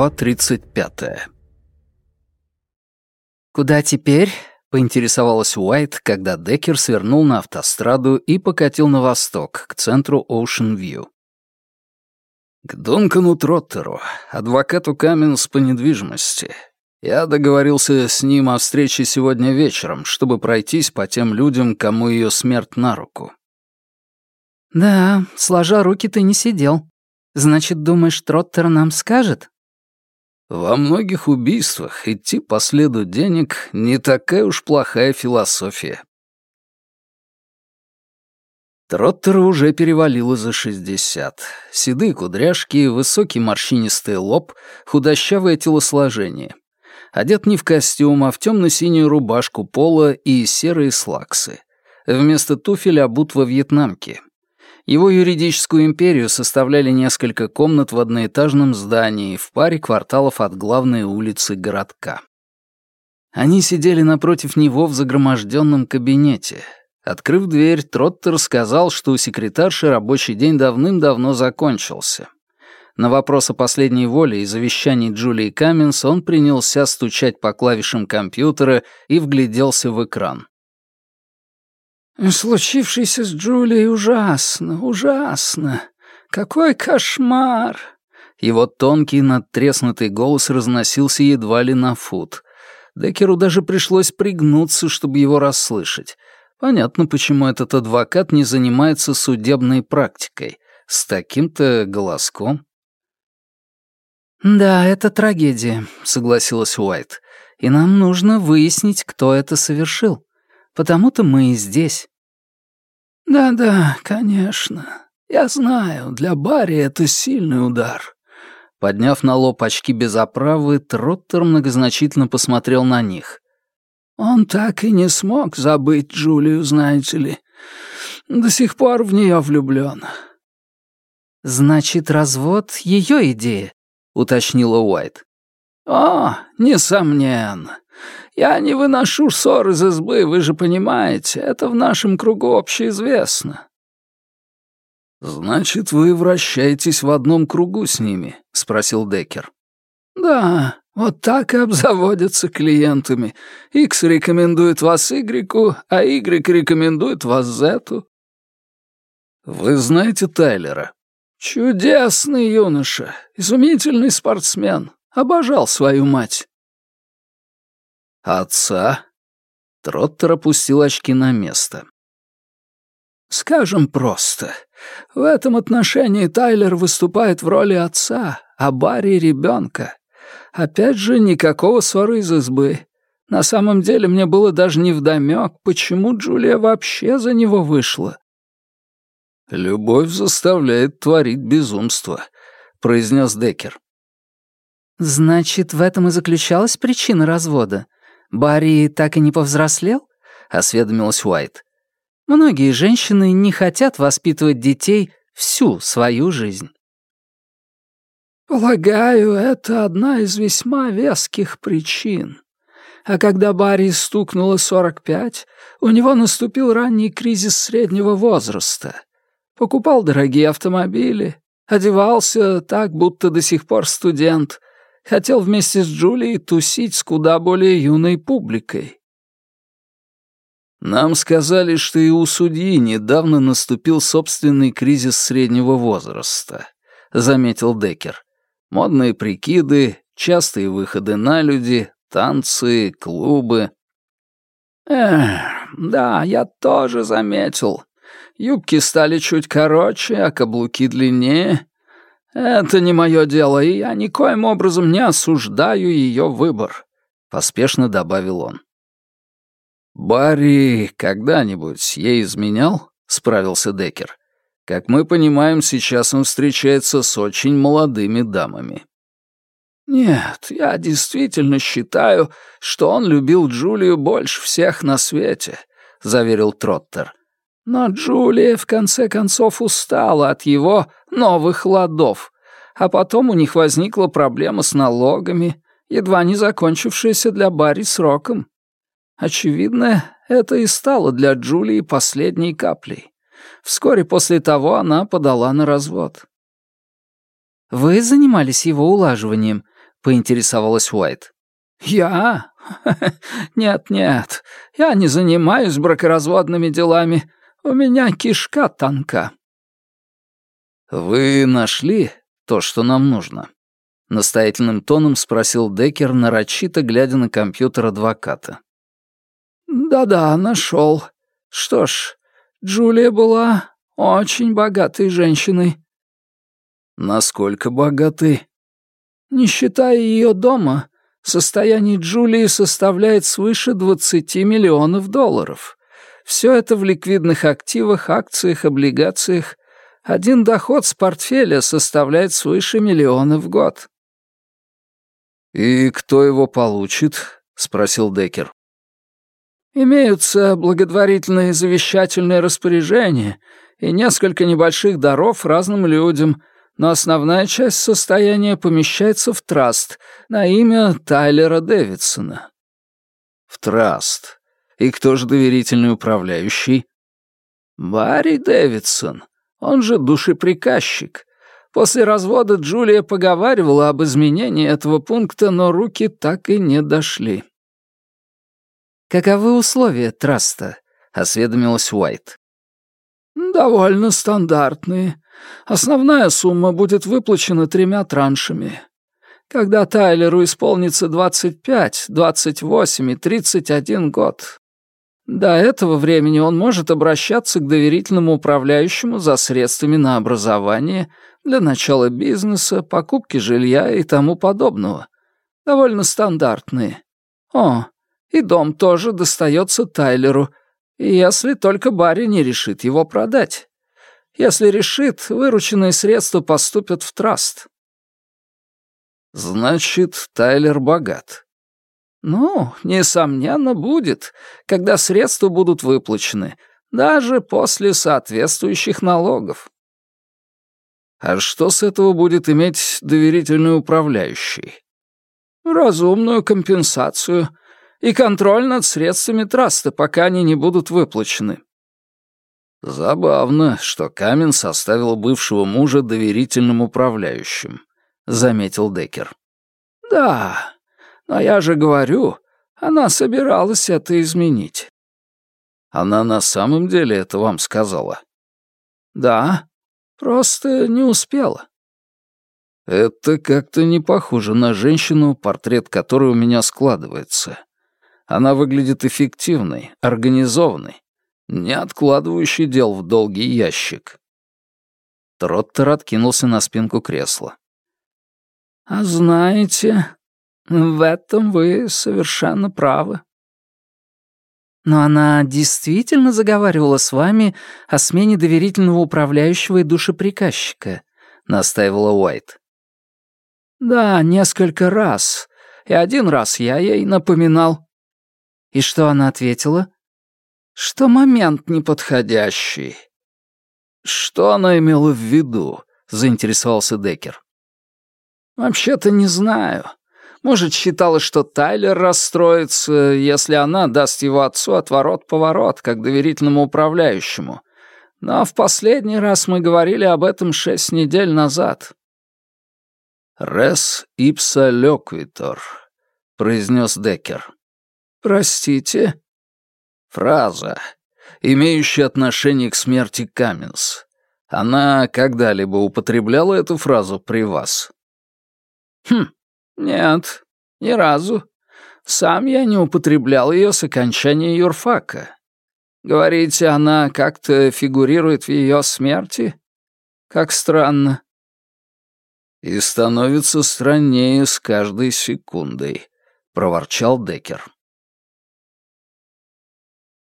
Глава 35. «Куда теперь?» — поинтересовалась Уайт, когда Деккер свернул на автостраду и покатил на восток, к центру Ocean View. «К Дункану Троттеру, адвокату Каменс по недвижимости. Я договорился с ним о встрече сегодня вечером, чтобы пройтись по тем людям, кому ее смерть на руку». «Да, сложа руки ты не сидел. Значит, думаешь, Троттер нам скажет?» Во многих убийствах идти по следу денег не такая уж плохая философия. Троттеру уже перевалило за шестьдесят. Седые кудряшки, высокий морщинистый лоб, худощавое телосложение. Одет не в костюм, а в темно-синюю рубашку пола и серые слаксы. Вместо туфель обут во вьетнамке. Его юридическую империю составляли несколько комнат в одноэтажном здании в паре кварталов от главной улицы городка. Они сидели напротив него в загроможденном кабинете. Открыв дверь, Троттер сказал, что у секретарши рабочий день давным-давно закончился. На вопрос о последней воле и завещании Джулии Каменс он принялся стучать по клавишам компьютера и вгляделся в экран. «Случившееся с Джулией ужасно, ужасно. Какой кошмар!» Его тонкий, надтреснутый голос разносился едва ли на фут. Деккеру даже пришлось пригнуться, чтобы его расслышать. Понятно, почему этот адвокат не занимается судебной практикой. С таким-то голоском. «Да, это трагедия», — согласилась Уайт. «И нам нужно выяснить, кто это совершил. Потому-то мы и здесь». «Да-да, конечно. Я знаю, для Барри это сильный удар». Подняв на лоб очки без оправы, Троттер многозначительно посмотрел на них. «Он так и не смог забыть Джулию, знаете ли. До сих пор в нее влюблен». «Значит, развод — ее идея», — уточнила Уайт. «О, несомненно. Я не выношу ссор из избы, вы же понимаете, это в нашем кругу общеизвестно». «Значит, вы вращаетесь в одном кругу с ними?» — спросил Деккер. «Да, вот так и обзаводятся клиентами. Икс рекомендует вас Игреку, а Игрек рекомендует вас Зету». «Вы знаете Тайлера?» «Чудесный юноша, изумительный спортсмен, обожал свою мать». Отца? Троттер опустил очки на место. Скажем просто, в этом отношении Тайлер выступает в роли отца, а Барри — ребенка. Опять же, никакого ссоры из избы. На самом деле мне было даже невдомёк, почему Джулия вообще за него вышла. «Любовь заставляет творить безумство», — произнес Деккер. «Значит, в этом и заключалась причина развода?» «Барри так и не повзрослел?» — осведомилась Уайт. «Многие женщины не хотят воспитывать детей всю свою жизнь». «Полагаю, это одна из весьма веских причин. А когда Барри стукнуло 45, у него наступил ранний кризис среднего возраста. Покупал дорогие автомобили, одевался так, будто до сих пор студент, Хотел вместе с Джулией тусить с куда более юной публикой. Нам сказали, что и у судьи недавно наступил собственный кризис среднего возраста, заметил Деккер. Модные прикиды, частые выходы на люди, танцы, клубы. Эх, да, я тоже заметил. Юбки стали чуть короче, а каблуки длиннее. «Это не мое дело, и я никоим образом не осуждаю ее выбор», — поспешно добавил он. «Барри когда-нибудь ей изменял?» — справился Деккер. «Как мы понимаем, сейчас он встречается с очень молодыми дамами». «Нет, я действительно считаю, что он любил Джулию больше всех на свете», — заверил Троттер. Но Джулия в конце концов устала от его новых ладов, а потом у них возникла проблема с налогами, едва не закончившаяся для Барри сроком. Очевидно, это и стало для Джулии последней каплей. Вскоре после того она подала на развод. «Вы занимались его улаживанием?» — поинтересовалась Уайт. «Я? Нет-нет, я не занимаюсь бракоразводными делами. У меня кишка тонка». «Вы нашли то, что нам нужно?» Настоятельным тоном спросил Деккер, нарочито глядя на компьютер адвоката. «Да-да, нашел. Что ж, Джулия была очень богатой женщиной». «Насколько богатой?» «Не считая ее дома, состояние Джулии составляет свыше 20 миллионов долларов. Все это в ликвидных активах, акциях, облигациях. Один доход с портфеля составляет свыше миллиона в год». «И кто его получит?» — спросил Деккер. «Имеются благотворительные завещательные распоряжения и несколько небольших даров разным людям, но основная часть состояния помещается в траст на имя Тайлера Дэвидсона». «В траст? И кто же доверительный управляющий?» «Барри Дэвидсон, он же душеприказчик. После развода Джулия поговаривала об изменении этого пункта, но руки так и не дошли. «Каковы условия траста?» — осведомилась Уайт. «Довольно стандартные. Основная сумма будет выплачена тремя траншами. Когда Тайлеру исполнится 25, 28 и 31 год. До этого времени он может обращаться к доверительному управляющему за средствами на образование, для начала бизнеса, покупки жилья и тому подобного. Довольно стандартные. О, и дом тоже достается Тайлеру, если только Барри не решит его продать. Если решит, вырученные средства поступят в траст. Значит, Тайлер богат. Ну, несомненно, будет, когда средства будут выплачены, даже после соответствующих налогов. А что с этого будет иметь доверительный управляющий? Разумную компенсацию и контроль над средствами траста, пока они не будут выплачены. Забавно, что Камен составил бывшего мужа доверительным управляющим, заметил Декер. Да, но я же говорю, она собиралась это изменить. Она на самом деле это вам сказала? Да, Просто не успела. Это как-то не похоже на женщину, портрет которой у меня складывается. Она выглядит эффективной, организованной, не откладывающей дел в долгий ящик. Троттер откинулся на спинку кресла. «А знаете, в этом вы совершенно правы. Но она действительно заговаривала с вами о смене доверительного управляющего и душеприказчика, настаивала Уайт. Да, несколько раз. И один раз я ей напоминал. И что она ответила? Что момент неподходящий. Что она имела в виду? заинтересовался Декер. Вообще-то не знаю. Может, считала, что Тайлер расстроится, если она даст его отцу отворот-поворот, как доверительному управляющему. Но в последний раз мы говорили об этом шесть недель назад. «Рес ипса леквитор», — произнес Деккер. «Простите?» «Фраза, имеющая отношение к смерти Каменс. Она когда-либо употребляла эту фразу при вас?» «Хм, «Нет, ни разу. Сам я не употреблял ее с окончания юрфака. Говорите, она как-то фигурирует в ее смерти? Как странно». «И становится страннее с каждой секундой», — проворчал Деккер.